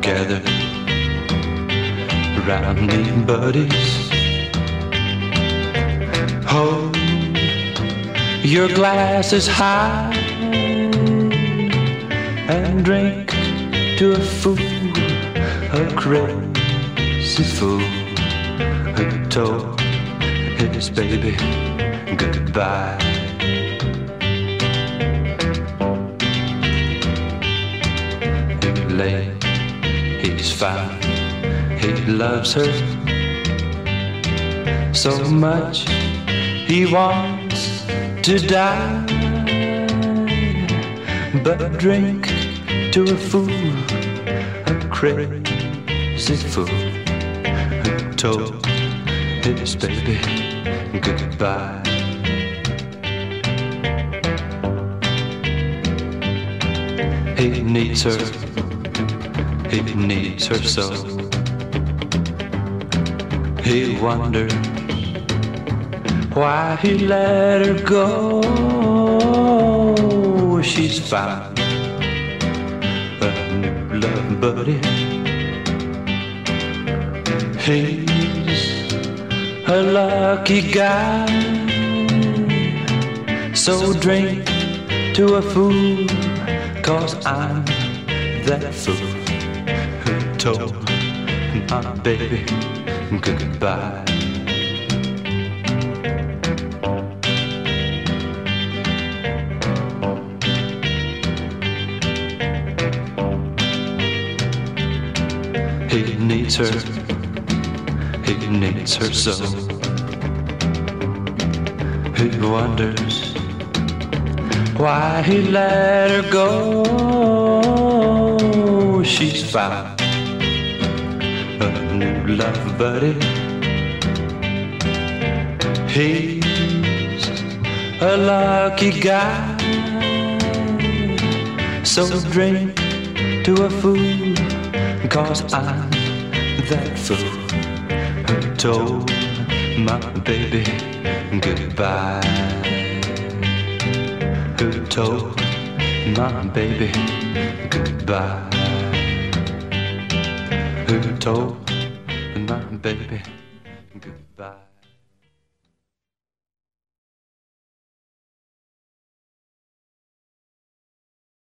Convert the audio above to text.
Gather around me, buddies. Hold your glasses high and drink to a fool, a crazy fool who told his baby goodbye. He's found, he loves her so much he wants to die. But drink to a fool, a crazy fool who told his baby goodbye. He needs her, he needs her so. He wonders why he let her go. She's found a new love buddy. He's a lucky guy. So drink to a fool, cause I'm that fool told my baby goodbye. He needs her, he needs her so. He wonders why he let her go. She's found a new love buddy. He's a lucky guy. So drink to a fool, cause I'm that fool who told my baby goodbye. Who told my baby goodbye. Told my baby goodbye.